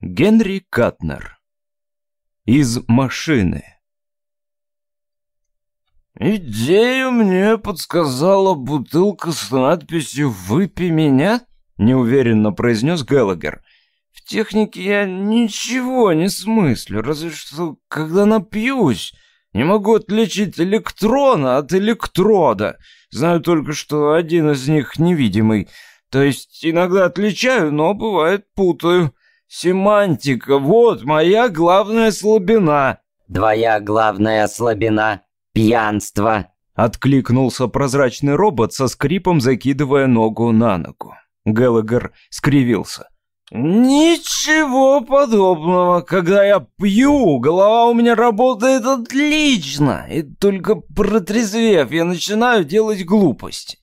Генри Катнер. Из машины. «Идею мне подсказала бутылка с надписью «Выпей меня», — неуверенно произнес Геллагер. «В технике я ничего не смыслю, разве что, когда напьюсь, не могу отличить электрона от электрода. Знаю только, что один из них невидимый. То есть иногда отличаю, но бывает путаю». Семантика, вот моя главная слабина. Твоя главная слабина — пьянство. Откликнулся прозрачный робот со скрипом, закидывая ногу на ногу. Геллагер скривился. «Ничего подобного. Когда я пью, голова у меня работает отлично. И только протрезвев, я начинаю делать глупости.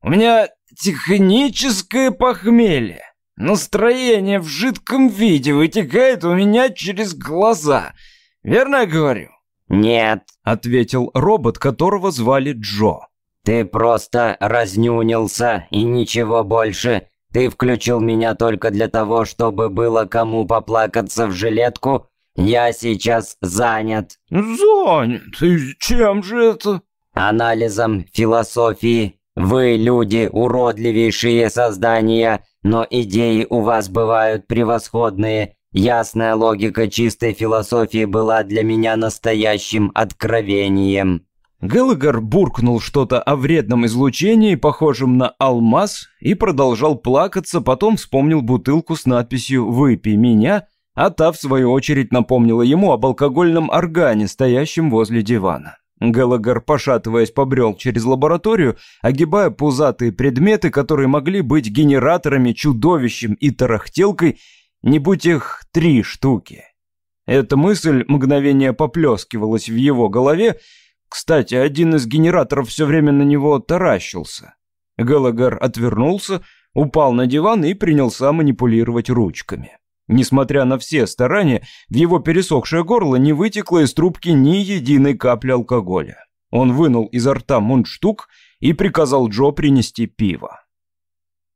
У меня техническое похмелье. Настроение в жидком виде вытекает у меня через глаза. Верно я говорю? Нет, ответил робот, которого звали Джо. Ты просто разнюнился и ничего больше. Ты включил меня только для того, чтобы было кому поплакаться в жилетку. Я сейчас занят. Занят? И чем же это? Анализом философии. Вы, люди, уродливейшие создания, но идеи у вас бывают превосходные. Ясная логика чистой философии была для меня настоящим откровением». Геллагер буркнул что-то о вредном излучении, похожем на алмаз, и продолжал плакаться, потом вспомнил бутылку с надписью «Выпей меня», а та, в свою очередь, напомнила ему об алкогольном органе, стоящем возле дивана. Геллагер, пошатываясь, побрел через лабораторию, огибая пузатые предметы, которые могли быть генераторами, чудовищем и тарахтелкой, не будь их три штуки. Эта мысль мгновение поплескивалась в его голове. Кстати, один из генераторов все время на него таращился. Геллагер отвернулся, упал на диван и принялся манипулировать ручками. Несмотря на все старания, в его пересохшее горло не вытекло из трубки ни единой капли алкоголя. Он вынул изо рта мундштук и приказал Джо принести пиво.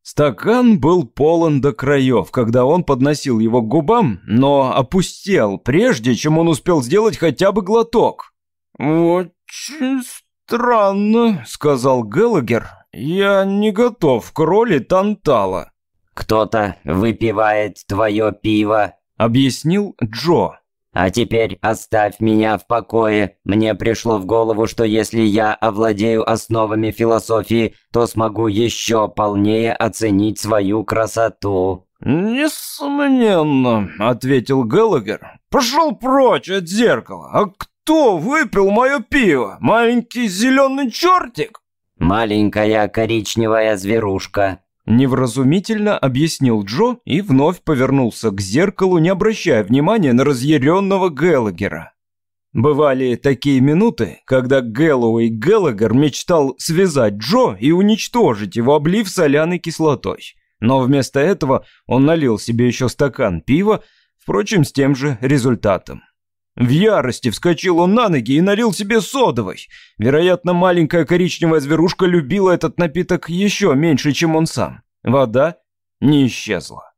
Стакан был полон до краев, когда он подносил его к губам, но опустел, прежде чем он успел сделать хотя бы глоток. «Очень странно», — сказал Геллагер. «Я не готов к роли Тантала». «Кто-то выпивает твое пиво», — объяснил Джо. «А теперь оставь меня в покое. Мне пришло в голову, что если я овладею основами философии, то смогу еще полнее оценить свою красоту». «Несомненно», — ответил Геллагер. «Пошел прочь от зеркала. А кто выпил мое пиво? Маленький зеленый чертик?» «Маленькая коричневая зверушка», Невразумительно объяснил Джо и вновь повернулся к зеркалу, не обращая внимания на разъяренного Геллагера. Бывали такие минуты, когда Гэллоуэй Геллагер мечтал связать Джо и уничтожить его, облив соляной кислотой. Но вместо этого он налил себе еще стакан пива, впрочем, с тем же результатом. В ярости вскочил он на ноги и налил себе содовой. Вероятно, маленькая коричневая зверушка любила этот напиток еще меньше, чем он сам. Вода не исчезла.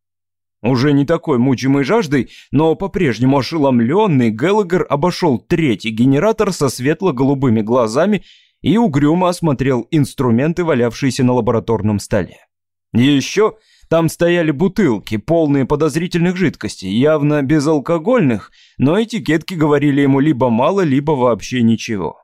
Уже не такой мучимый жаждой, но по-прежнему ошеломленный, Геллагер обошел третий генератор со светло-голубыми глазами и угрюмо осмотрел инструменты, валявшиеся на лабораторном столе. Еще там стояли бутылки, полные подозрительных жидкостей, явно безалкогольных, но этикетки говорили ему либо мало, либо вообще ничего.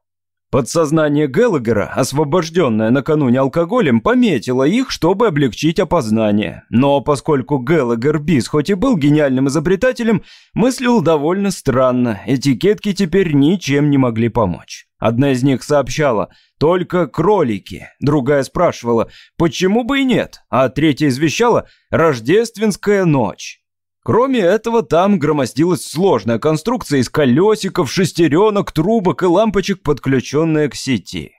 Подсознание Геллагера, освобожденное накануне алкоголем, пометило их, чтобы облегчить опознание. Но поскольку Геллагер Бис хоть и был гениальным изобретателем, мыслил довольно странно, этикетки теперь ничем не могли помочь. Одна из них сообщала «только кролики», другая спрашивала «почему бы и нет», а третья извещала «рождественская ночь». Кроме этого, там громоздилась сложная конструкция из колесиков, шестеренок, трубок и лампочек, подключенная к сети.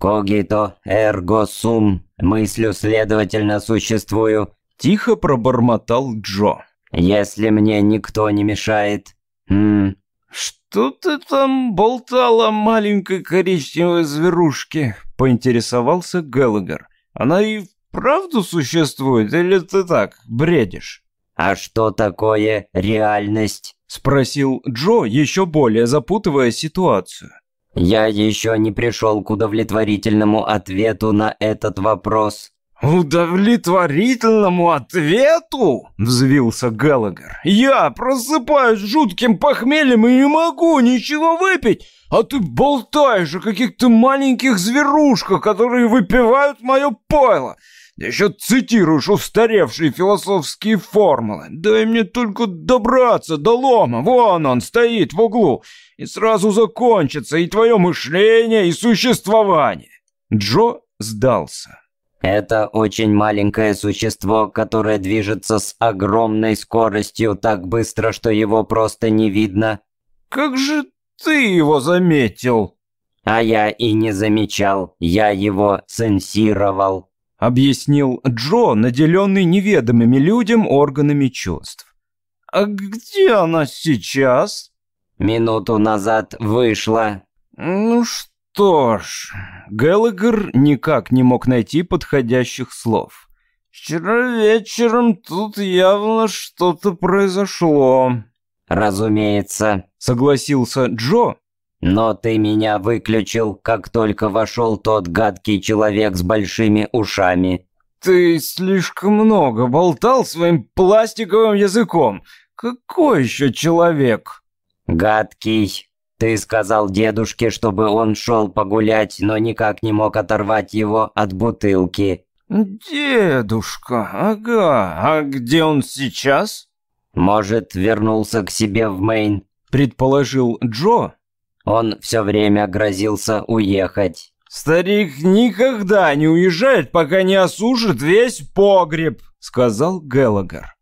«Когито эрго сум, мыслю, следовательно, существую», — тихо пробормотал Джо. «Если мне никто не мешает...» Хм, «Что ты там болтала маленькой коричневой зверушке?» — поинтересовался Геллагер. «Она и правду существует, или ты так, бредишь?» А что такое реальность? Спросил Джо, еще более запутывая ситуацию. Я еще не пришел к удовлетворительному ответу на этот вопрос. «Удовлетворительному ответу?» – взвился Галагер. «Я просыпаюсь жутким похмельем и не могу ничего выпить, а ты болтаешь о каких-то маленьких зверушках, которые выпивают мое пойло. Еще цитируешь устаревшие философские формулы. Дай мне только добраться до лома, вон он стоит в углу, и сразу закончится и твое мышление, и существование». Джо сдался. Это очень маленькое существо, которое движется с огромной скоростью так быстро, что его просто не видно. Как же ты его заметил? А я и не замечал, я его сенсировал. Объяснил Джо, наделенный неведомыми людям органами чувств. А где она сейчас? Минуту назад вышла. Ну что? Ж, Геллагер никак не мог найти подходящих слов. Вчера вечером тут явно что-то произошло. Разумеется, согласился Джо. Но ты меня выключил, как только вошел тот гадкий человек с большими ушами. Ты слишком много болтал своим пластиковым языком. Какой еще человек? Гадкий, ты сказал дедушке, чтобы он шел погулять, но никак не мог оторвать его от бутылки. Дедушка, ага. А где он сейчас? Может, вернулся к себе в Мейн, предположил Джо. Он все время грозился уехать. «Старик никогда не уезжает, пока не осушит весь погреб», — сказал Геллагер.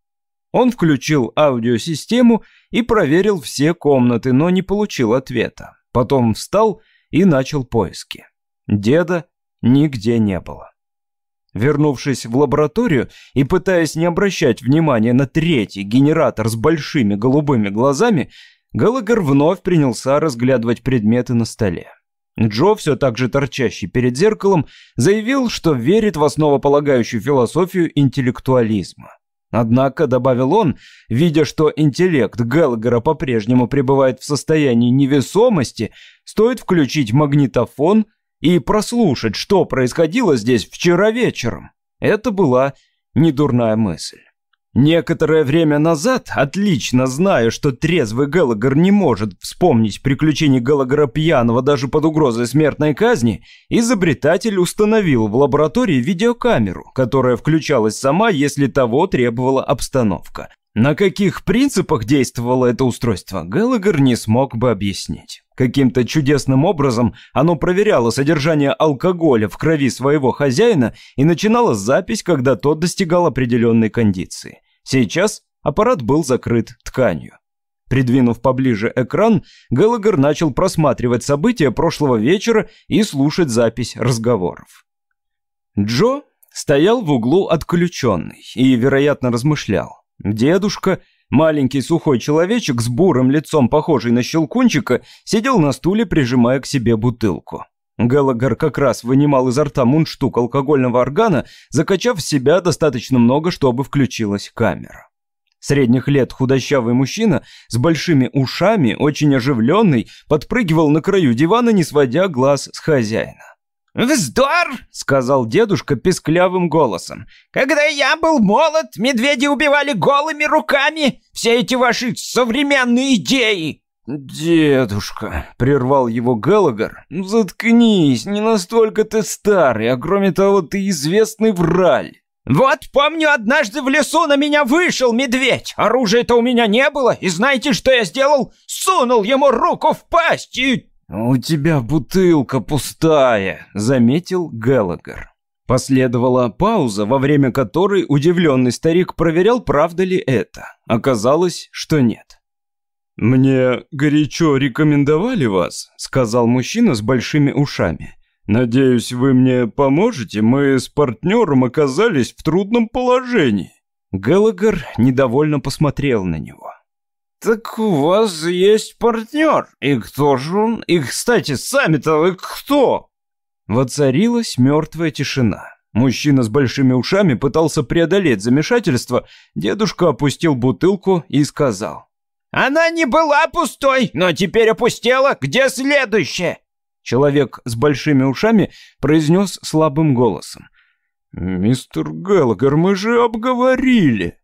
Он включил аудиосистему и проверил все комнаты, но не получил ответа. Потом встал и начал поиски. Деда нигде не было. Вернувшись в лабораторию и пытаясь не обращать внимания на третий генератор с большими голубыми глазами, Галагер вновь принялся разглядывать предметы на столе. Джо, все так же торчащий перед зеркалом, заявил, что верит в основополагающую философию интеллектуализма. Однако, добавил он, видя, что интеллект Гелгера по-прежнему пребывает в состоянии невесомости, стоит включить магнитофон и прослушать, что происходило здесь вчера вечером. Это была недурная мысль. Некоторое время назад, отлично зная, что трезвый Геллагер не может вспомнить приключений Геллагера пьяного даже под угрозой смертной казни, изобретатель установил в лаборатории видеокамеру, которая включалась сама, если того требовала обстановка. На каких принципах действовало это устройство, Геллагер не смог бы объяснить. Каким-то чудесным образом оно проверяло содержание алкоголя в крови своего хозяина и начинало запись, когда тот достигал определенной кондиции. Сейчас аппарат был закрыт тканью. Придвинув поближе экран, Геллагер начал просматривать события прошлого вечера и слушать запись разговоров. Джо стоял в углу отключенный и, вероятно, размышлял. Дедушка Маленький сухой человечек с бурым лицом, похожий на щелкунчика, сидел на стуле, прижимая к себе бутылку. Галагар как раз вынимал изо рта мундштук алкогольного органа, закачав в себя достаточно много, чтобы включилась камера. Средних лет худощавый мужчина с большими ушами, очень оживленный, подпрыгивал на краю дивана, не сводя глаз с хозяина. «Вздор!» — сказал дедушка песклявым голосом. «Когда я был молод, медведи убивали голыми руками. Все эти ваши современные идеи!» «Дедушка», — прервал его Геллагер, — «заткнись, не настолько ты старый, а кроме того, ты известный враль». «Вот помню, однажды в лесу на меня вышел медведь. Оружия-то у меня не было, и знаете, что я сделал? Сунул ему руку в пасть и «У тебя бутылка пустая», — заметил Геллагер. Последовала пауза, во время которой удивленный старик проверял, правда ли это. Оказалось, что нет. «Мне горячо рекомендовали вас», — сказал мужчина с большими ушами. «Надеюсь, вы мне поможете? Мы с партнером оказались в трудном положении». Геллагер недовольно посмотрел на него. «Так у вас есть партнер. И кто же он? И, кстати, сами-то вы кто?» Воцарилась мертвая тишина. Мужчина с большими ушами пытался преодолеть замешательство. Дедушка опустил бутылку и сказал. «Она не была пустой, но теперь опустела. Где следующее?» Человек с большими ушами произнес слабым голосом. «Мистер Геллагер, мы же обговорили».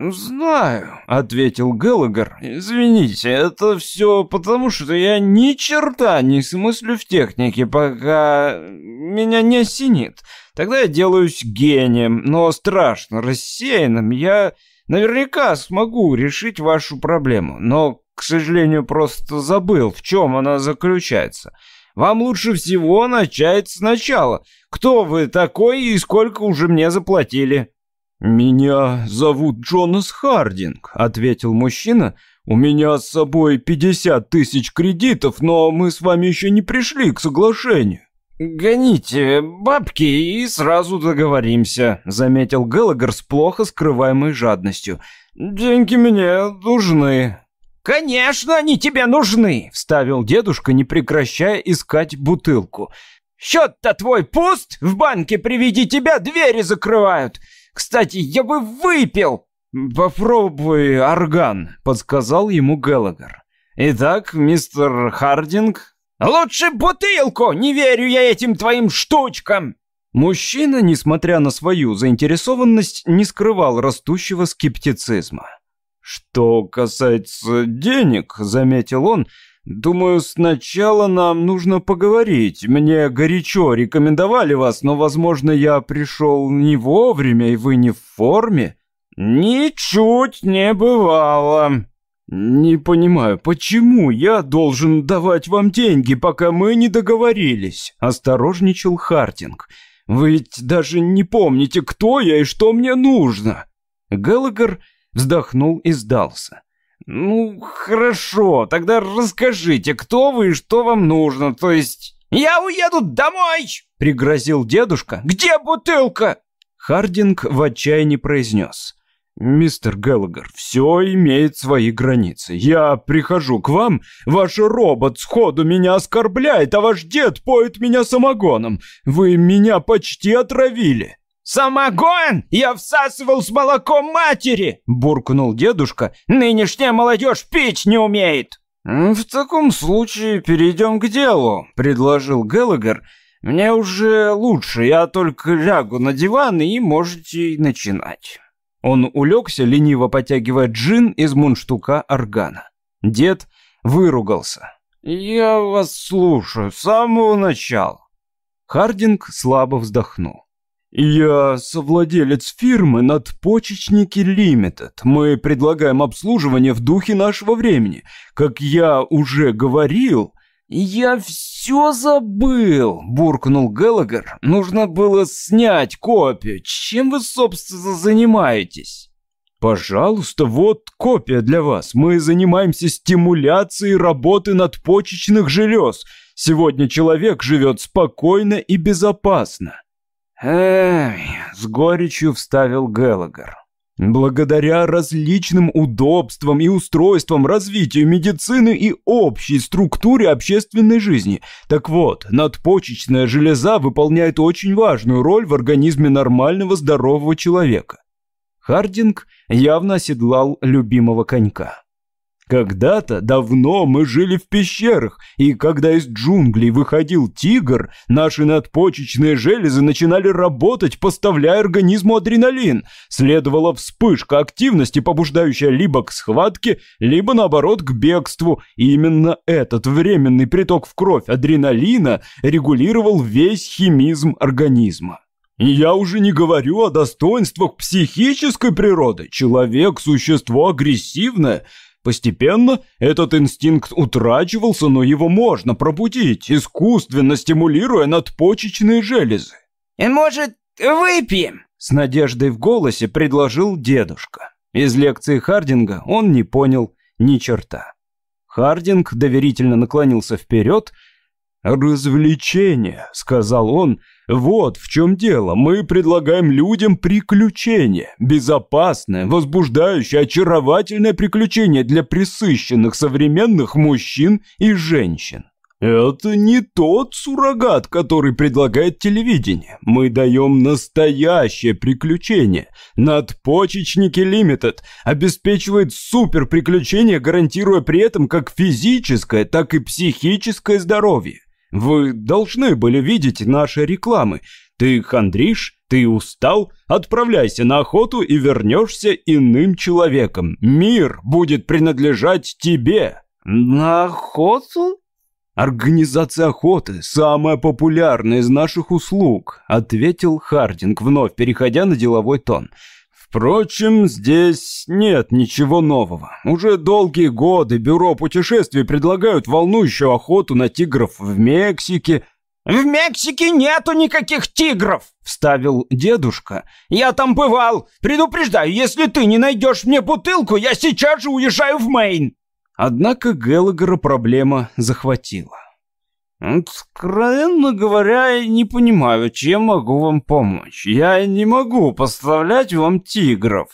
«Знаю», — ответил Геллагер. «Извините, это все потому, что я ни черта не смыслю в технике, пока меня не осенит. Тогда я делаюсь гением, но страшно рассеянным. Я наверняка смогу решить вашу проблему, но, к сожалению, просто забыл, в чем она заключается. Вам лучше всего начать сначала. Кто вы такой и сколько уже мне заплатили?» «Меня зовут Джонас Хардинг», — ответил мужчина. «У меня с собой 50 тысяч кредитов, но мы с вами еще не пришли к соглашению». «Гоните бабки и сразу договоримся», — заметил Геллагер с плохо скрываемой жадностью. «Деньги мне нужны». «Конечно, они тебе нужны», — вставил дедушка, не прекращая искать бутылку. «Счет-то твой пуст? В банке при виде тебя двери закрывают. Кстати, я бы выпил!» «Попробуй орган», — подсказал ему Геллагер. «Итак, мистер Хардинг...» «Лучше бутылку! Не верю я этим твоим штучкам!» Мужчина, несмотря на свою заинтересованность, не скрывал растущего скептицизма. «Что касается денег», — заметил он, — «думаю, сначала нам нужно поговорить. Мне горячо рекомендовали вас, но, возможно, я пришел не вовремя, и вы не в форме». «Ничуть не бывало». «Не понимаю, почему я должен давать вам деньги, пока мы не договорились?» — осторожничал Хартинг. «Вы ведь даже не помните, кто я и что мне нужно». Геллагер вздохнул и сдался. «Ну, хорошо, тогда расскажите, кто вы и что вам нужно, то есть...» «Я уеду домой!» — пригрозил дедушка. «Где бутылка?» Хардинг в отчаянии произнес. «Мистер Геллагер, все имеет свои границы. Я прихожу к вам, ваш робот сходу меня оскорбляет, а ваш дед поет меня самогоном. Вы меня почти отравили». «Самогон я всасывал с молоком матери!» — буркнул дедушка. «Нынешняя молодежь пить не умеет!» «В таком случае перейдем к делу», — предложил Геллагер. «Мне уже лучше, я только лягу на диван и можете начинать». Он улегся, лениво потягивая джин из мундштука органа. Дед выругался. «Я вас слушаю с самого начала». Хардинг слабо вздохнул. «Я совладелец фирмы «Надпочечники Лимитед». Мы предлагаем обслуживание в духе нашего времени. Как я уже говорил...» «Я все забыл», — буркнул Геллагер. «Нужно было снять копию. Чем вы, собственно, занимаетесь?» «Пожалуйста, вот копия для вас. Мы занимаемся стимуляцией работы надпочечных желез. Сегодня человек живет спокойно и безопасно». «Эй!» — с горечью вставил Геллагер. Благодаря различным удобствам и устройствам, развитию медицины и общей структуре общественной жизни. Так вот, надпочечная железа выполняет очень важную роль в организме нормального здорового человека. Хардинг явно оседлал любимого конька. Когда-то давно мы жили в пещерах, и когда из джунглей выходил тигр, наши надпочечные железы начинали работать, поставляя организму адреналин. Следовала вспышка активности, побуждающая либо к схватке, либо наоборот к бегству. И именно этот временный приток в кровь адреналина регулировал весь химизм организма. Я уже не говорю о достоинствах психической природы. Человек – существо агрессивное – Постепенно этот инстинкт утрачивался, но его можно пробудить, искусственно стимулируя надпочечные железы. «Может, выпьем?» С надеждой в голосе предложил дедушка. Из лекции Хардинга он не понял ни черта. Хардинг доверительно наклонился вперед. «Развлечение», — сказал он, — вот в чем дело. Мы предлагаем людям приключения. Безопасное, возбуждающее, очаровательное приключение для присыщенных современных мужчин и женщин. Это не тот суррогат, который предлагает телевидение. Мы даем настоящее приключение. Надпочечники Limited обеспечивает супер приключения, гарантируя при этом как физическое, так и психическое здоровье. Вы должны были видеть наши рекламы. Ты хандришь, ты устал, отправляйся на охоту и вернешься иным человеком. Мир будет принадлежать тебе. На охоту? «Организация охоты – самая популярная из наших услуг», – ответил Хардинг, вновь переходя на деловой тон. «Впрочем, здесь нет ничего нового. Уже долгие годы бюро путешествий предлагают волнующую охоту на тигров в Мексике». «В Мексике нету никаких тигров!» – вставил дедушка. «Я там бывал. Предупреждаю, если ты не найдешь мне бутылку, я сейчас же уезжаю в Мэйн!» Однако Геллагера проблема захватила. «Откровенно говоря, я не понимаю, чем могу вам помочь. Я не могу поставлять вам тигров».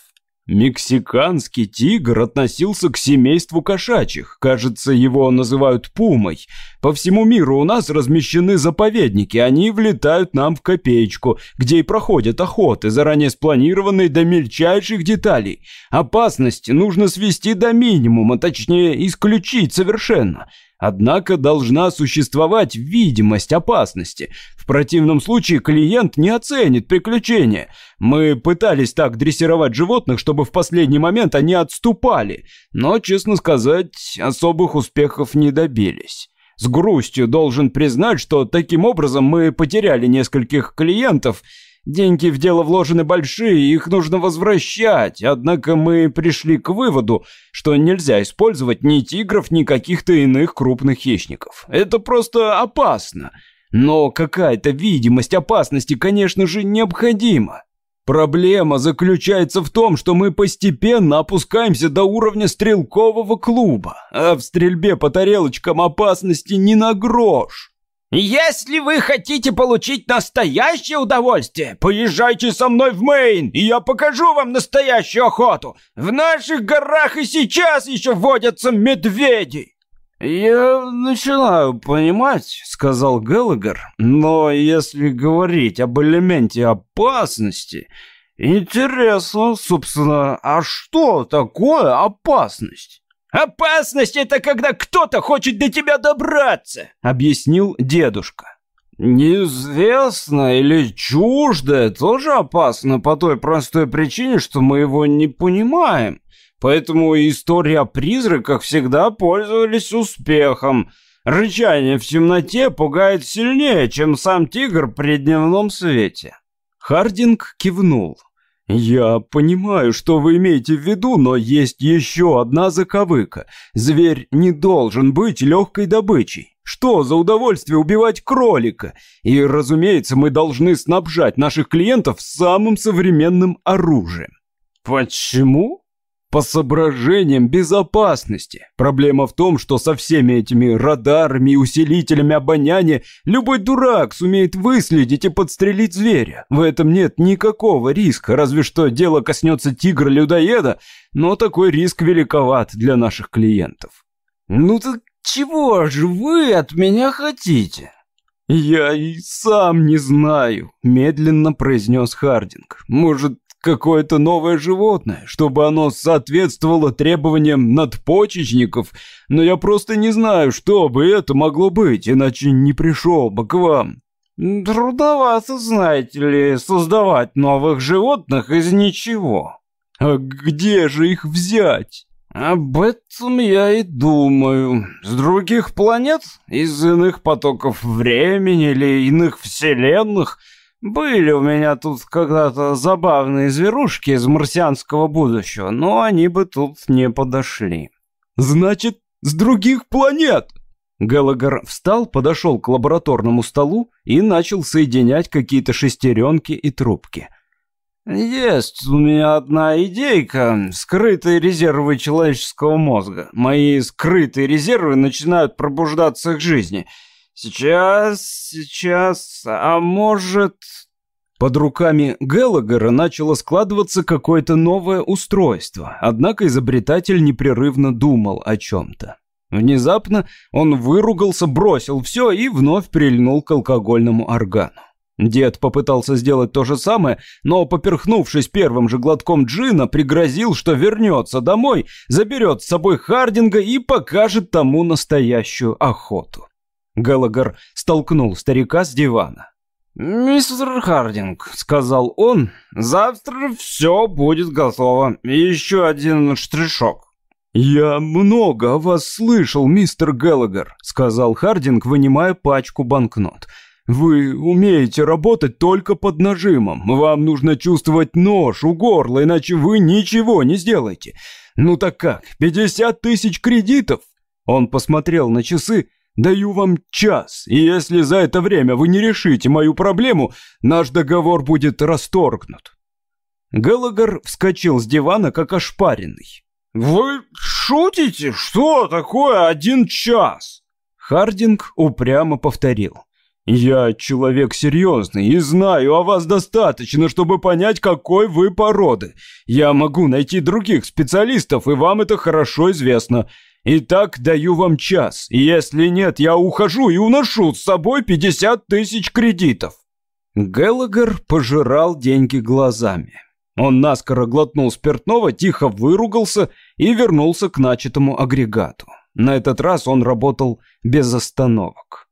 Мексиканский тигр относился к семейству кошачьих. Кажется, его называют пумой. По всему миру у нас размещены заповедники. Они влетают нам в копеечку, где и проходят охоты, заранее спланированные до мельчайших деталей. Опасности нужно свести до минимума, точнее, исключить совершенно. Однако должна существовать видимость опасности. В противном случае клиент не оценит приключения. Мы пытались так дрессировать животных, чтобы в последний момент они отступали, но, честно сказать, особых успехов не добились. С грустью должен признать, что таким образом мы потеряли нескольких клиентов – Деньги в дело вложены большие, их нужно возвращать. Однако мы пришли к выводу, что нельзя использовать ни тигров, ни каких-то иных крупных хищников. Это просто опасно. Но какая-то видимость опасности, конечно же, необходима. Проблема заключается в том, что мы постепенно опускаемся до уровня стрелкового клуба, а в стрельбе по тарелочкам опасности не на грош. «Если вы хотите получить настоящее удовольствие, поезжайте со мной в Мэйн, и я покажу вам настоящую охоту. В наших горах и сейчас еще водятся медведи». «Я начинаю понимать», — сказал Геллагер, «но если говорить об элементе опасности, интересно, собственно, а что такое опасность?» «Опасность — это когда кто-то хочет до тебя добраться», — объяснил дедушка. «Неизвестно или чуждое тоже опасно по той простой причине, что мы его не понимаем. Поэтому истории о призраках всегда пользовались успехом. Рычание в темноте пугает сильнее, чем сам тигр при дневном свете». Хардинг кивнул. «Я понимаю, что вы имеете в виду, но есть еще одна заковыка. Зверь не должен быть легкой добычей. Что за удовольствие убивать кролика? И, разумеется, мы должны снабжать наших клиентов самым современным оружием». «Почему?» По соображениям безопасности. Проблема в том, что со всеми этими радарами и усилителями обоняния любой дурак сумеет выследить и подстрелить зверя. В этом нет никакого риска, разве что дело коснется тигра-людоеда, но такой риск великоват для наших клиентов. «Ну так чего же вы от меня хотите?» «Я и сам не знаю», — медленно произнес Хардинг. «Может, какое-то новое животное, чтобы оно соответствовало требованиям надпочечников, но я просто не знаю, что бы это могло быть, иначе не пришел бы к вам». «Трудновато, знаете ли, создавать новых животных из ничего». «А где же их взять?» «Об этом я и думаю. С других планет? Из иных потоков времени или иных вселенных?» Были у меня тут когда-то забавные зверушки из марсианского будущего, но они бы тут не подошли. Значит, с других планет? Геллагер встал, подошел к лабораторному столу и начал соединять какие-то шестеренки и трубки. «Есть у меня одна идейка. Скрытые резервы человеческого мозга. Мои скрытые резервы начинают пробуждаться к жизни. Сейчас, сейчас, а может...» Под руками Геллагера начало складываться какое-то новое устройство, однако изобретатель непрерывно думал о чем-то. Внезапно он выругался, бросил все и вновь прильнул к алкогольному органу. Дед попытался сделать то же самое, но, поперхнувшись первым же глотком джина, пригрозил, что вернется домой, заберет с собой Хардинга и покажет тому настоящую охоту. Галагар столкнул старика с дивана. «Мистер Хардинг», — сказал он, — «завтра все будет готово. еще один штришок». «Я много о вас слышал, мистер Галагар», — сказал Хардинг, вынимая пачку банкнот. «Вы умеете работать только под нажимом. Вам нужно чувствовать нож у горла, иначе вы ничего не сделаете. Ну так как, пятьдесят тысяч кредитов?» Он посмотрел на часы. «Даю вам час, и если за это время вы не решите мою проблему, наш договор будет расторгнут». Галагар вскочил с дивана, как ошпаренный. «Вы шутите? Что такое один час?» Хардинг упрямо повторил. «Я человек серьезный и знаю о вас достаточно, чтобы понять, какой вы породы. Я могу найти других специалистов, и вам это хорошо известно. Итак, даю вам час, если нет, я ухожу и уношу с собой 50 тысяч кредитов». Геллагер пожирал деньги глазами. Он наскоро глотнул спиртного, тихо выругался и вернулся к начатому агрегату. На этот раз он работал без остановок.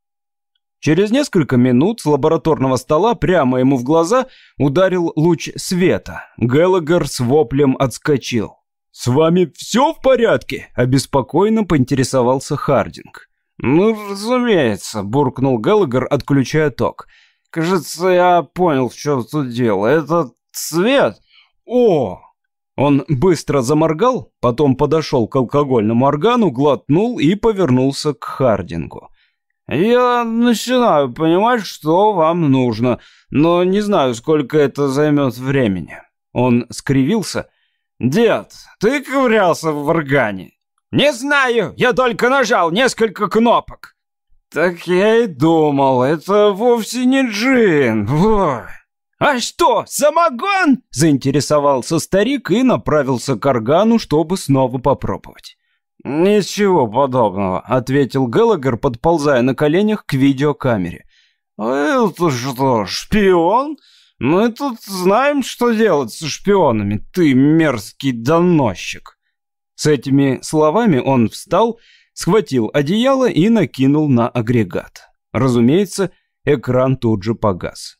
Через несколько минут с лабораторного стола прямо ему в глаза ударил луч света. Геллагер с воплем отскочил. «С вами все в порядке?» – обеспокоенно поинтересовался Хардинг. «Ну, разумеется», – буркнул Геллагер, отключая ток. «Кажется, я понял, в чем тут дело. Этот свет «О!» Он быстро заморгал, потом подошел к алкогольному органу, глотнул и повернулся к Хардингу. «Я начинаю понимать, что вам нужно, но не знаю, сколько это займет времени». Он скривился. «Дед, ты ковырялся в органе?» «Не знаю, я только нажал несколько кнопок». «Так я и думал, это вовсе не джин. Ой. «А что, самогон?» – заинтересовался старик и направился к органу, чтобы снова попробовать. «Ничего подобного», — ответил Геллагер, подползая на коленях к видеокамере. «Это что, шпион? Мы тут знаем, что делать со шпионами, ты мерзкий доносчик». С этими словами он встал, схватил одеяло и накинул на агрегат. Разумеется, экран тут же погас.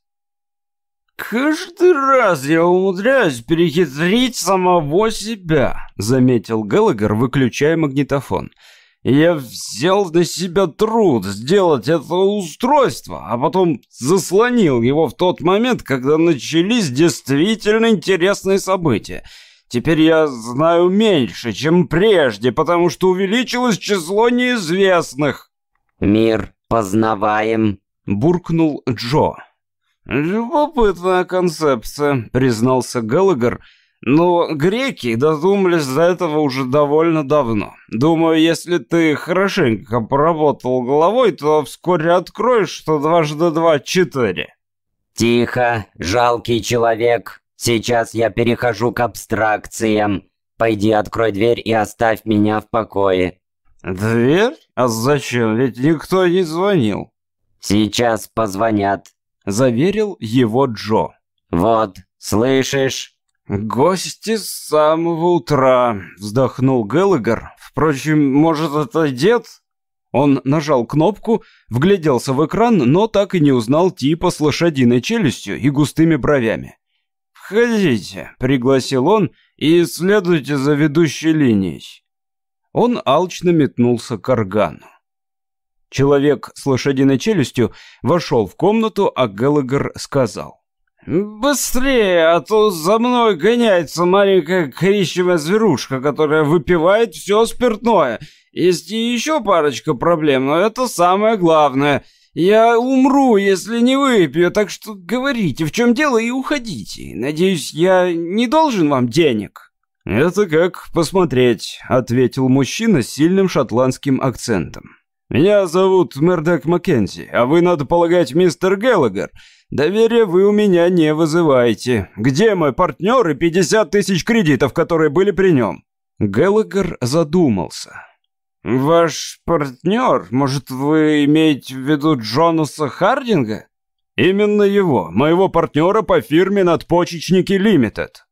«Каждый раз я умудряюсь перехитрить самого себя», — заметил Геллагер, выключая магнитофон. «Я взял на себя труд сделать это устройство, а потом заслонил его в тот момент, когда начались действительно интересные события. Теперь я знаю меньше, чем прежде, потому что увеличилось число неизвестных». «Мир познаваем», — буркнул Джо. «Любопытная концепция», — признался Галагер. «Но греки додумались до этого уже довольно давно. Думаю, если ты хорошенько поработал головой, то вскоре откроешь, что дважды два — четыре». «Тихо, жалкий человек. Сейчас я перехожу к абстракциям. Пойди открой дверь и оставь меня в покое». «Дверь? А зачем? Ведь никто не звонил». «Сейчас позвонят. — заверил его Джо. «Вот, слышишь?» «Гости с самого утра», — вздохнул Геллагер. «Впрочем, может, это дед?» Он нажал кнопку, вгляделся в экран, но так и не узнал типа с лошадиной челюстью и густыми бровями. «Входите», — пригласил он, — «и следуйте за ведущей линией». Он алчно метнулся к органу. Человек с лошадиной челюстью вошел в комнату, а Геллагер сказал. «Быстрее, а то за мной гоняется маленькая коричневая зверушка, которая выпивает все спиртное. Есть еще парочка проблем, но это самое главное. Я умру, если не выпью, так что говорите, в чем дело, и уходите. Надеюсь, я не должен вам денег». «Это как посмотреть», — ответил мужчина с сильным шотландским акцентом. «Меня зовут Мердек Маккензи, а вы, надо полагать, мистер Геллагер. Доверия вы у меня не вызываете. Где мой партнер и 50 тысяч кредитов, которые были при нем?» Геллагер задумался. «Ваш партнер? Может, вы имеете в виду Джонаса Хардинга?» «Именно его, моего партнера по фирме «Надпочечники Лимитед».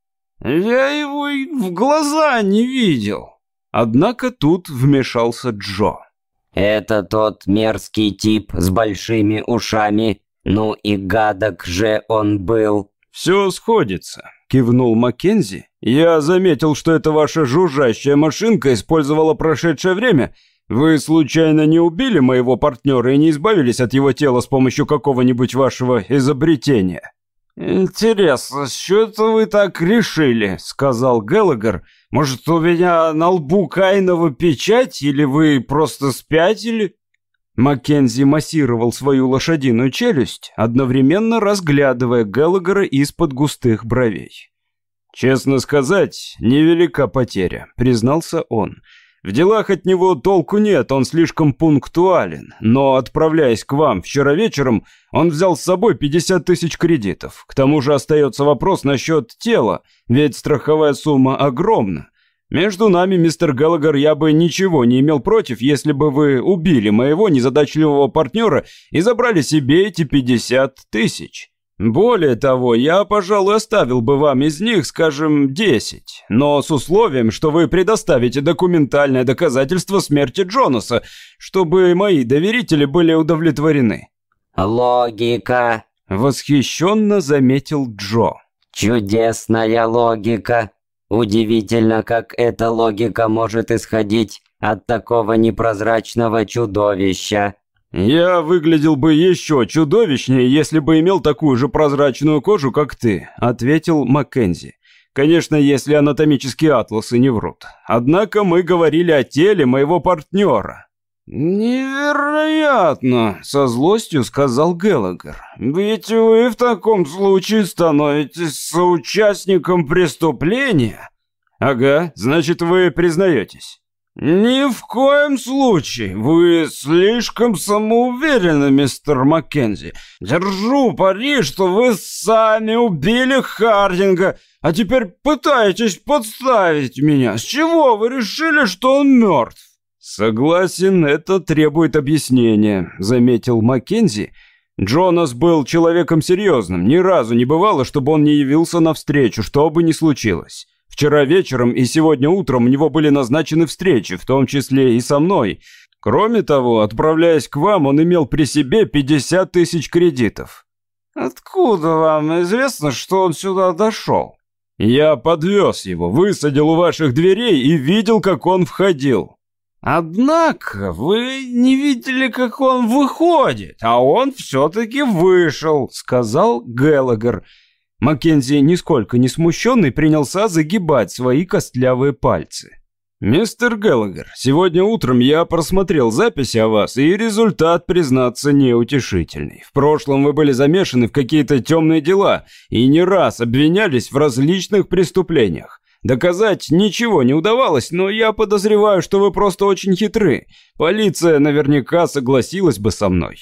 «Я его и в глаза не видел». Однако тут вмешался Джо. «Это тот мерзкий тип с большими ушами. Ну и гадок же он был». «Все сходится», — кивнул Маккензи. «Я заметил, что эта ваша жужжащая машинка использовала прошедшее время. Вы случайно не убили моего партнера и не избавились от его тела с помощью какого-нибудь вашего изобретения?» «Интересно, с чего это вы так решили?» — сказал Геллагер. «Может, у меня на лбу Каинова печать, или вы просто спятили?» Маккензи массировал свою лошадиную челюсть, одновременно разглядывая Геллагера из-под густых бровей. «Честно сказать, невелика потеря», — признался он. В делах от него толку нет, он слишком пунктуален. Но, отправляясь к вам вчера вечером, он взял с собой 50 тысяч кредитов. К тому же остается вопрос насчет тела, ведь страховая сумма огромна. Между нами, мистер Галагар, я бы ничего не имел против, если бы вы убили моего незадачливого партнера и забрали себе эти 50 тысяч. Более того, я, пожалуй, оставил бы вам из них, скажем, 10, но с условием, что вы предоставите документальное доказательство смерти Джонаса, чтобы мои доверители были удовлетворены». «Логика», — восхищенно заметил Джо. «Чудесная логика. Удивительно, как эта логика может исходить от такого непрозрачного чудовища». «Я выглядел бы еще чудовищнее, если бы имел такую же прозрачную кожу, как ты», — ответил Маккензи. «Конечно, если анатомические атласы не врут. Однако мы говорили о теле моего партнера». «Невероятно!» — со злостью сказал Геллагер. «Ведь вы в таком случае становитесь соучастником преступления». «Ага, значит, вы признаетесь». «Ни в коем случае! Вы слишком самоуверены, мистер Маккензи. Держу пари, что вы сами убили Хардинга, а теперь пытаетесь подставить меня. С чего вы решили, что он мертв?» «Согласен, это требует объяснения», — заметил Маккензи. «Джонас был человеком серьезным. Ни разу не бывало, чтобы он не явился навстречу, что бы ни случилось». Вчера вечером и сегодня утром у него были назначены встречи, в том числе и со мной. Кроме того, отправляясь к вам, он имел при себе 50 тысяч кредитов». «Откуда вам известно, что он сюда дошел?» «Я подвез его, высадил у ваших дверей и видел, как он входил». «Однако вы не видели, как он выходит, а он все-таки вышел», — сказал Геллагер. Маккензи, нисколько не смущенный, принялся загибать свои костлявые пальцы. «Мистер Геллагер, сегодня утром я просмотрел записи о вас, и результат, признаться, неутешительный. В прошлом вы были замешаны в какие-то темные дела и не раз обвинялись в различных преступлениях. Доказать ничего не удавалось, но я подозреваю, что вы просто очень хитры. Полиция наверняка согласилась бы со мной».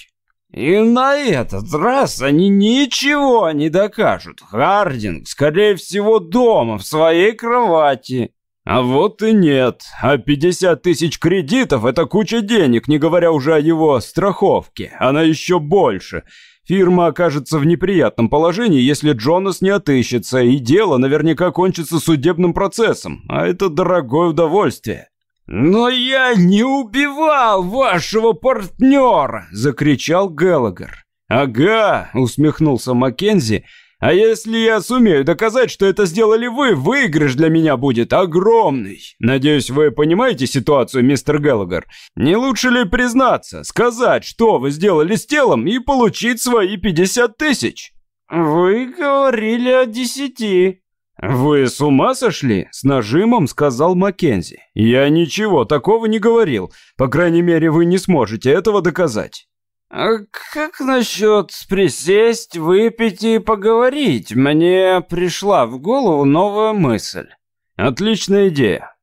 И на этот раз они ничего не докажут. Хардинг, скорее всего, дома, в своей кровати. А вот и нет. А 50 тысяч кредитов – это куча денег, не говоря уже о его страховке. Она еще больше. Фирма окажется в неприятном положении, если Джонас не отыщется, и дело наверняка кончится судебным процессом. А это дорогое удовольствие. «Но я не убивал вашего партнера!» — закричал Геллагер. «Ага!» — усмехнулся Маккензи. «А если я сумею доказать, что это сделали вы, выигрыш для меня будет огромный. Надеюсь, вы понимаете ситуацию, мистер Геллагер. Не лучше ли признаться, сказать, что вы сделали с телом и получить свои 50 тысяч?» «Вы говорили о десяти», «Вы с ума сошли?» — с нажимом сказал Маккензи. «Я ничего такого не говорил. По крайней мере, вы не сможете этого доказать». «А как насчет присесть, выпить и поговорить? Мне пришла в голову новая мысль». «Отличная идея».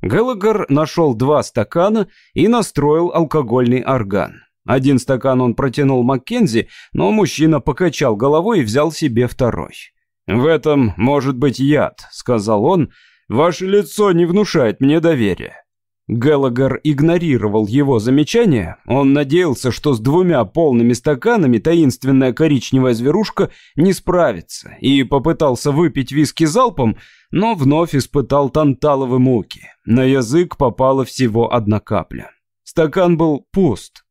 Геллагер нашел два стакана и настроил алкогольный орган. Один стакан он протянул Маккензи, но мужчина покачал головой и взял себе второй. «В этом может быть яд», — сказал он. «Ваше лицо не внушает мне доверия». Геллагер игнорировал его замечание. Он надеялся, что с двумя полными стаканами таинственная коричневая зверушка не справится, и попытался выпить виски залпом, но вновь испытал танталовые муки. На язык попала всего одна капля. Стакан был пуст.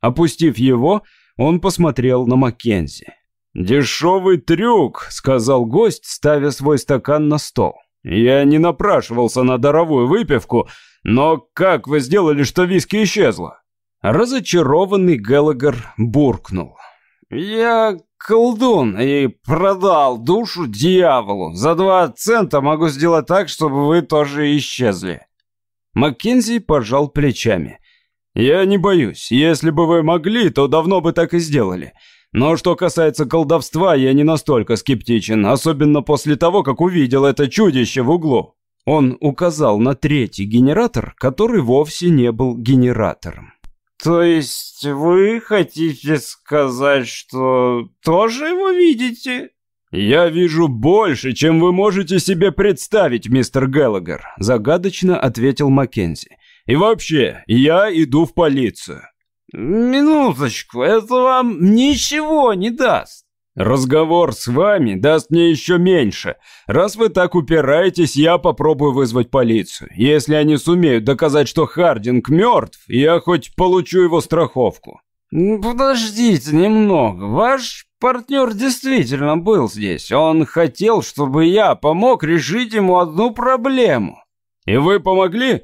Опустив его, он посмотрел на Маккензи. «Дешевый трюк», — сказал гость, ставя свой стакан на стол. «Я не напрашивался на даровую выпивку, но как вы сделали, что виски исчезло?» Разочарованный Геллагер буркнул. «Я колдун и продал душу дьяволу. За два цента могу сделать так, чтобы вы тоже исчезли». Маккензи пожал плечами. «Я не боюсь. Если бы вы могли, то давно бы так и сделали. Но что касается колдовства, я не настолько скептичен, особенно после того, как увидел это чудище в углу. Он указал на третий генератор, который вовсе не был генератором. То есть вы хотите сказать, что тоже его видите? «Я вижу больше, чем вы можете себе представить, мистер Геллагер», загадочно ответил Маккензи. «И вообще, я иду в полицию». «Минуточку, это вам ничего не даст». «Разговор с вами даст мне еще меньше. Раз вы так упираетесь, я попробую вызвать полицию. Если они сумеют доказать, что Хардинг мертв, я хоть получу его страховку». «Подождите немного. Ваш партнер действительно был здесь. Он хотел, чтобы я помог решить ему одну проблему». «И вы помогли?»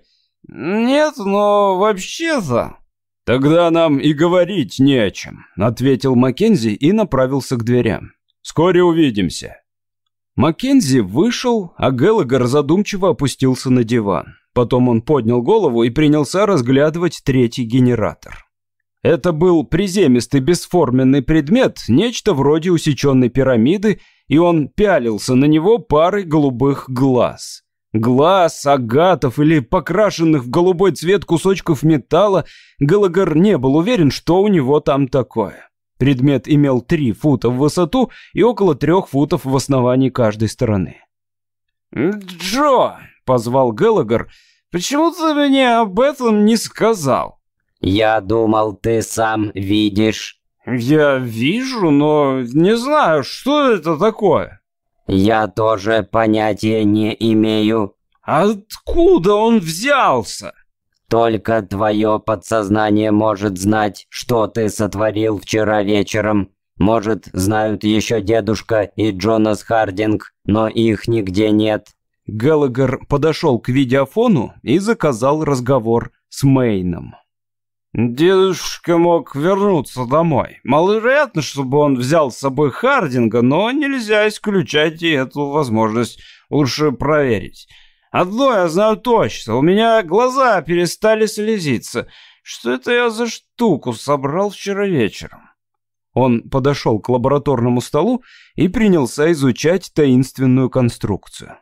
«Нет, но вообще-то...» «Тогда нам и говорить не о чем», — ответил Маккензи и направился к дверям. «Вскоре увидимся». Маккензи вышел, а Геллагер задумчиво опустился на диван. Потом он поднял голову и принялся разглядывать третий генератор. Это был приземистый бесформенный предмет, нечто вроде усеченной пирамиды, и он пялился на него парой голубых глаз. Глаз, агатов или покрашенных в голубой цвет кусочков металла, Галагар не был уверен, что у него там такое. Предмет имел три фута в высоту и около трех футов в основании каждой стороны. «Джо!» — позвал Геллагер. «Почему ты мне об этом не сказал?» «Я думал, ты сам видишь». «Я вижу, но не знаю, что это такое». «Я тоже понятия не имею». «Откуда он взялся?» «Только твое подсознание может знать, что ты сотворил вчера вечером. Может, знают еще дедушка и Джонас Хардинг, но их нигде нет». Геллагер подошел к видеофону и заказал разговор с Мейном. Дедушка мог вернуться домой. Маловероятно, чтобы он взял с собой Хардинга, но нельзя исключать и эту возможность. Лучше проверить. Одно я знаю точно. У меня глаза перестали слезиться. Что это я за штуку собрал вчера вечером? Он подошел к лабораторному столу и принялся изучать таинственную конструкцию.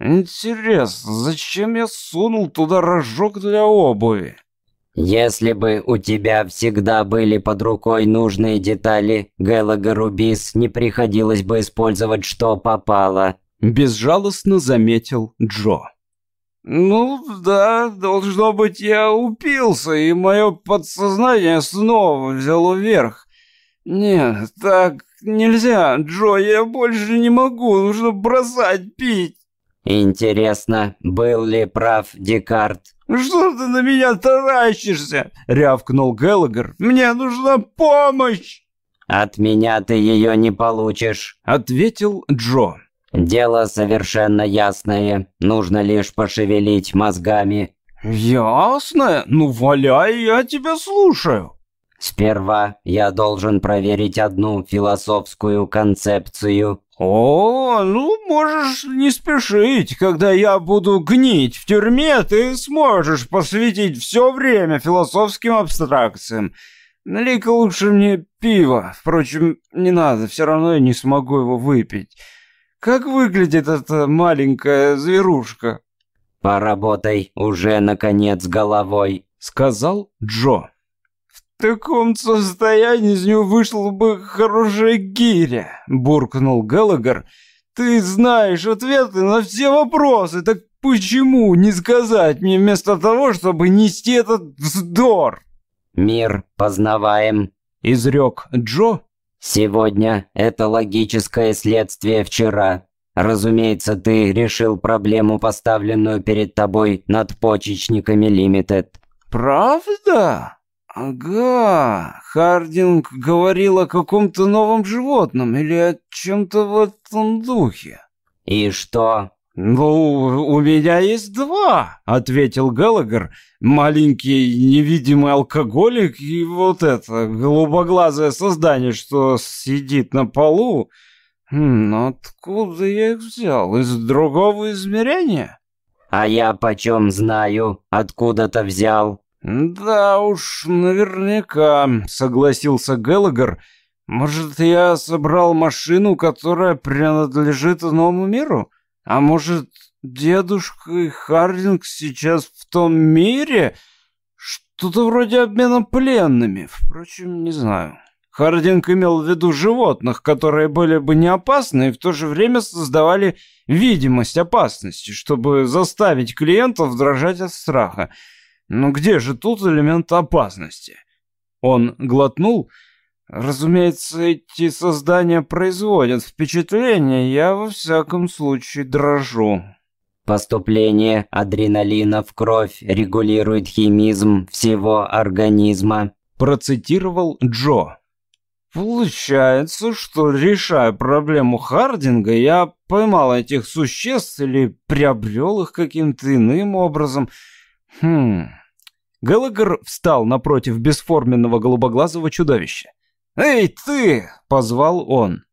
Интересно, зачем я сунул туда рожок для обуви? Если бы у тебя всегда были под рукой нужные детали, Геллагеру Бис не приходилось бы использовать что попало. Безжалостно заметил Джо. Ну да, должно быть, я упился, и мое подсознание снова взяло верх. Нет, так нельзя, Джо, я больше не могу, нужно бросать пить. Интересно, был ли прав Декарт? «Что ты на меня таращишься?» — рявкнул Геллагер. «Мне нужна помощь!» «От меня ты ее не получишь», — ответил Джо. «Дело совершенно ясное. Нужно лишь пошевелить мозгами». «Ясно? Ну, валяй, я тебя слушаю». «Сперва я должен проверить одну философскую концепцию». «О, ну, можешь не спешить. Когда я буду гнить в тюрьме, ты сможешь посвятить все время философским абстракциям. Налей-ка лучше мне пиво. Впрочем, не надо, все равно я не смогу его выпить. Как выглядит эта маленькая зверушка?» «Поработай уже, наконец, головой», — сказал Джо. «В таком состоянии из него вышла бы хорошая гиря», — буркнул Геллагер. «Ты знаешь ответы на все вопросы, так почему не сказать мне вместо того, чтобы нести этот вздор? «Мир познаваем», — изрек Джо. «Сегодня это логическое следствие вчера. Разумеется, ты решил проблему, поставленную перед тобой надпочечниками Лимитед». «Правда? Ага, Хардинг говорил о каком-то новом животном или о чем-то в этом духе». «И что?» «Ну, у меня есть два», — ответил Галагер. «Маленький невидимый алкоголик и вот это голубоглазое создание, что сидит на полу. Хм, откуда я их взял? Из другого измерения?» «А я почем знаю, откуда-то взял?» «Да уж, наверняка», — согласился Галагер. «Может, я собрал машину, которая принадлежит иному миру?» А может, дедушка Хардинг сейчас в том мире? Что-то вроде обмена пленными. Впрочем, не знаю. Хардинг имел в виду животных, которые были бы не опасны и в то же время создавали видимость опасности, чтобы заставить клиентов дрожать от страха. Но где же тут элемент опасности? Он глотнул Разумеется, эти создания производят впечатление, я во всяком случае дрожу. Поступление адреналина в кровь регулирует химизм всего организма. Процитировал Джо. Получается, что, решая проблему Хардинга, я поймал этих существ или приобрел их каким-то иным образом. Хм... Галагер встал напротив бесформенного голубоглазого чудовища. «Эй, ты!» — позвал он.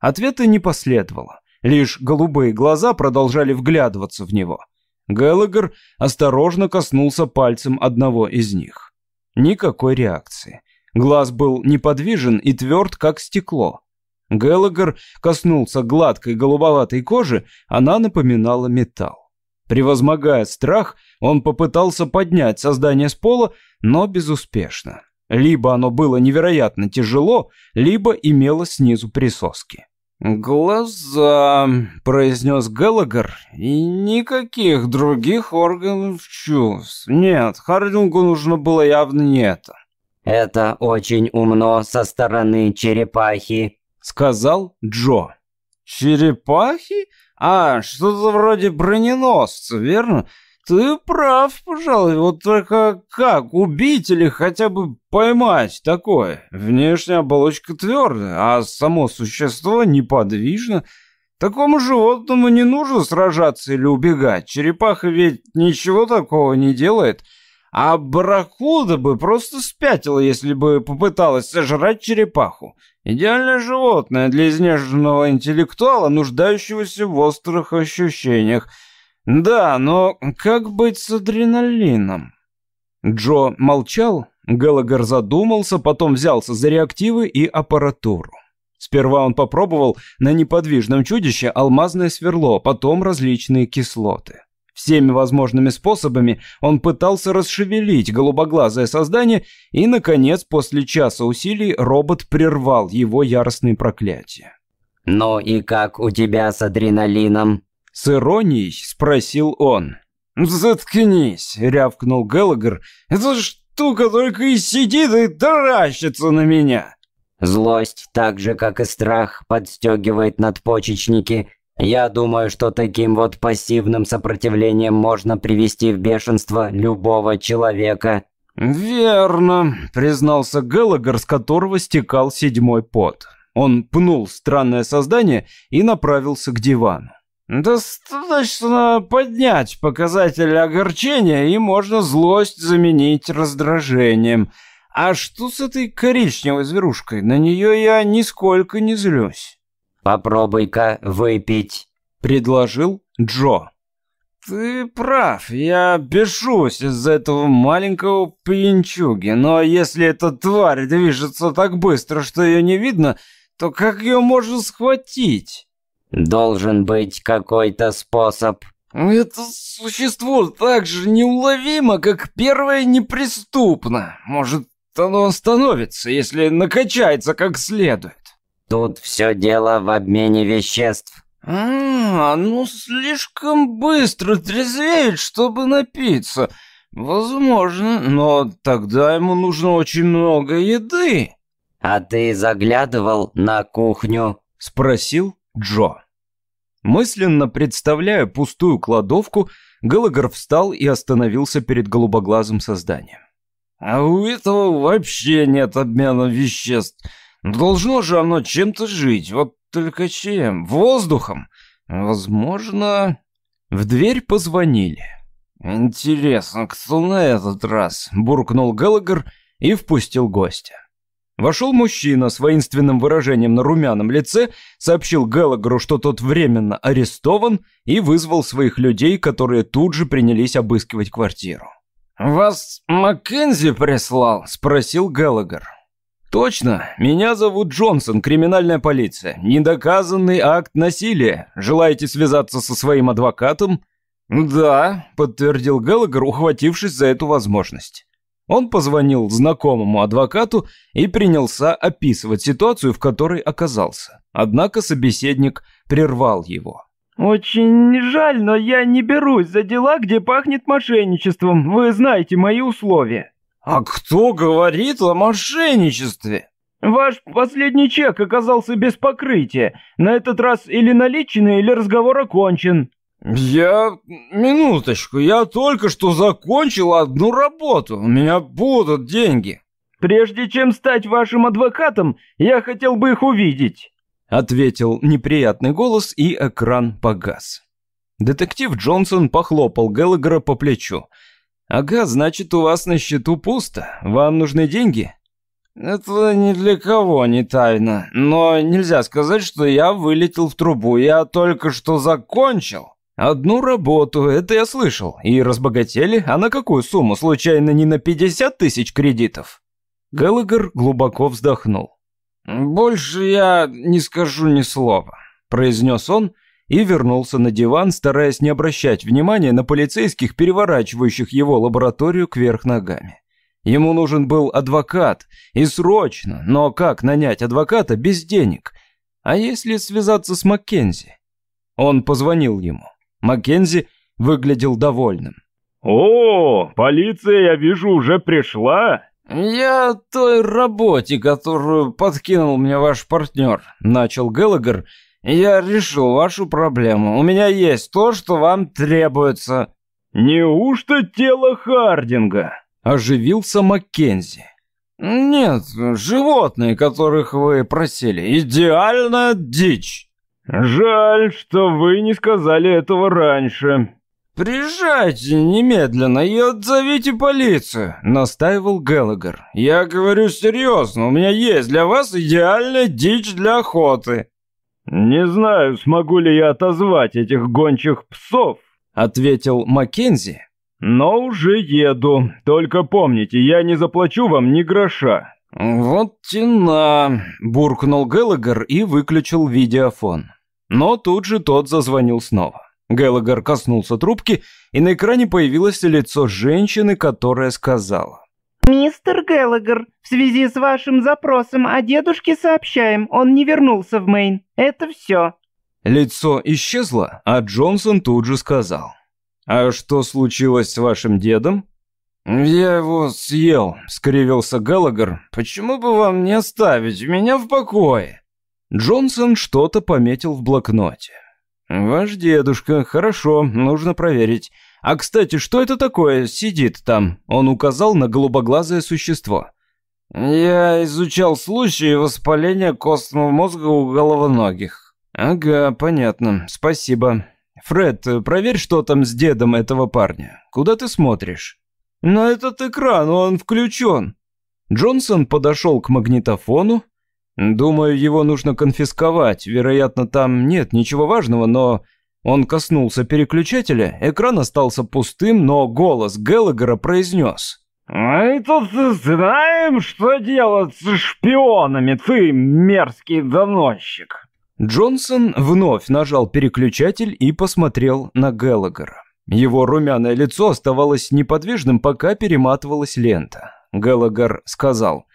Ответа не последовало. Лишь голубые глаза продолжали вглядываться в него. Геллагер осторожно коснулся пальцем одного из них. Никакой реакции. Глаз был неподвижен и тверд, как стекло. Геллагер коснулся гладкой голубоватой кожи, она напоминала металл. Превозмогая страх, он попытался поднять создание с пола, но безуспешно. Либо оно было невероятно тяжело, либо имело снизу присоски. «Глаза», — произнес Геллагер, — «и никаких других органов чувств. Нет, Хардингу нужно было явно не это». «Это очень умно со стороны черепахи», — сказал Джо. «Черепахи? А, что-то вроде броненосца, верно? Ты прав, пожалуй, вот только как убить или хотя бы поймать такое? Внешняя оболочка твердая, а само существо неподвижно. Такому животному не нужно сражаться или убегать. Черепаха ведь ничего такого не делает. А барракуда бы просто спятила, если бы попыталась сожрать черепаху. Идеальное животное для изнеженного интеллектуала, нуждающегося в острых ощущениях – «Да, но как быть с адреналином?» Джо молчал, Галагар задумался, потом взялся за реактивы и аппаратуру. Сперва он попробовал на неподвижном чудище алмазное сверло, потом различные кислоты. Всеми возможными способами он пытался расшевелить голубоглазое создание, и, наконец, после часа усилий, робот прервал его яростные проклятия. «Ну и как у тебя с адреналином?» С иронией спросил он. «Заткнись!» — рявкнул Геллагер. «Эта штука только и сидит и таращится на меня!» Злость, так же как и страх, подстегивает надпочечники. Я думаю, что таким вот пассивным сопротивлением можно привести в бешенство любого человека. «Верно», — признался Геллагер, с которого стекал седьмой пот. Он пнул странное создание и направился к дивану. Достаточно поднять показатель огорчения, и можно злость заменить раздражением. А что с этой коричневой зверушкой? На нее я нисколько не злюсь. «Попробуй-ка выпить», — предложил Джо. «Ты прав, я бешусь из-за этого маленького пьянчуги, но если эта тварь движется так быстро, что ее не видно, то как ее можно схватить?» Должен быть какой-то способ. Это существо так же неуловимо, как первое неприступно. Может, оно остановится, если накачается как следует. Тут все дело в обмене веществ. А, ну слишком быстро трезвеет, чтобы напиться. Возможно, но тогда ему нужно очень много еды. А ты заглядывал на кухню? Спросил Джо. Мысленно представляя пустую кладовку, Галагар встал и остановился перед голубоглазым созданием. А у этого вообще нет обмена веществ. Должно же оно чем-то жить, вот только чем? Воздухом? Возможно... В дверь позвонили. «Интересно, кто на этот раз?» – буркнул Галагар и впустил гостя. Вошел мужчина с воинственным выражением на румяном лице, сообщил Галагару, что тот временно арестован, и вызвал своих людей, которые тут же принялись обыскивать квартиру. «Вас Маккензи прислал?» – спросил Галагар. «Точно. Меня зовут Джонсон, криминальная полиция. Недоказанный акт насилия. Желаете связаться со своим адвокатом?» «Да», — подтвердил Геллагер, ухватившись за эту возможность. Он позвонил знакомому адвокату и принялся описывать ситуацию, в которой оказался. Однако собеседник прервал его. «Очень жаль, но я не берусь за дела, где пахнет мошенничеством. Вы знаете мои условия». «А кто говорит о мошенничестве?» «Ваш последний чек оказался без покрытия. На этот раз или наличный, или разговор окончен». «Я... минуточку, я только что закончил одну работу. У меня будут деньги». «Прежде чем стать вашим адвокатом, я хотел бы их увидеть», — ответил неприятный голос, и экран погас. Детектив Джонсон похлопал Геллагера по плечу. «Ага, значит, у вас на счету пусто. Вам нужны деньги?» «Это ни для кого не тайна, но нельзя сказать, что я вылетел в трубу. Я только что закончил». «Одну работу, это я слышал. И разбогатели? А на какую сумму? Случайно не на 50 тысяч кредитов?» Геллагер глубоко вздохнул. «Больше я не скажу ни слова», — произнес он и вернулся на диван, стараясь не обращать внимания на полицейских, переворачивающих его лабораторию кверх ногами. Ему нужен был адвокат, и срочно, но как нанять адвоката без денег? А если связаться с Маккензи? Он позвонил ему. Маккензи выглядел довольным. «О, полиция, я вижу, уже пришла!» «Я о той работе, которую подкинул мне ваш партнер», — начал Геллагер, — я решил вашу проблему. У меня есть то, что вам требуется». «Неужто тело Хардинга?» – оживился Маккензи. «Нет, животные, которых вы просили. Идеальная дичь». «Жаль, что вы не сказали этого раньше». «Приезжайте немедленно и отзовите полицию», — настаивал Геллагер. «Я говорю серьезно, у меня есть для вас идеальная дичь для охоты». «Не знаю, смогу ли я отозвать этих гончих псов», — ответил Маккензи. «Но уже еду. Только помните, я не заплачу вам ни гроша». «Вот тена», — буркнул Геллагер и выключил видеофон. Но тут же тот зазвонил снова. Геллагер коснулся трубки, и на экране появилось лицо женщины, которая сказала. «Мистер Геллагер, в связи с вашим запросом о дедушке сообщаем, он не вернулся в Мэйн. Это все». Лицо исчезло, а Джонсон тут же сказал. «А что случилось с вашим дедом?» «Я его съел», — скривился Геллагер. «Почему бы вам не оставить меня в покое?» Джонсон что-то пометил в блокноте. «Ваш дедушка, хорошо, нужно проверить. А, кстати, что это такое сидит там?» Он указал на голубоглазое существо. «Я изучал случаи воспаления костного мозга у головоногих». «Ага, понятно. Спасибо. Фред, проверь, что там с дедом этого парня. Куда ты смотришь?» «На этот экран, он включен». Джонсон подошел к магнитофону. «Думаю, его нужно конфисковать. Вероятно, там нет ничего важного, но он коснулся переключателя, экран остался пустым, но голос Геллагера произнес. «Мы тут знаем, что делать с шпионами, ты мерзкий доносчик!» Джонсон вновь нажал переключатель и посмотрел на Геллагера. Его румяное лицо оставалось неподвижным, пока перематывалась лента. Геллагер сказал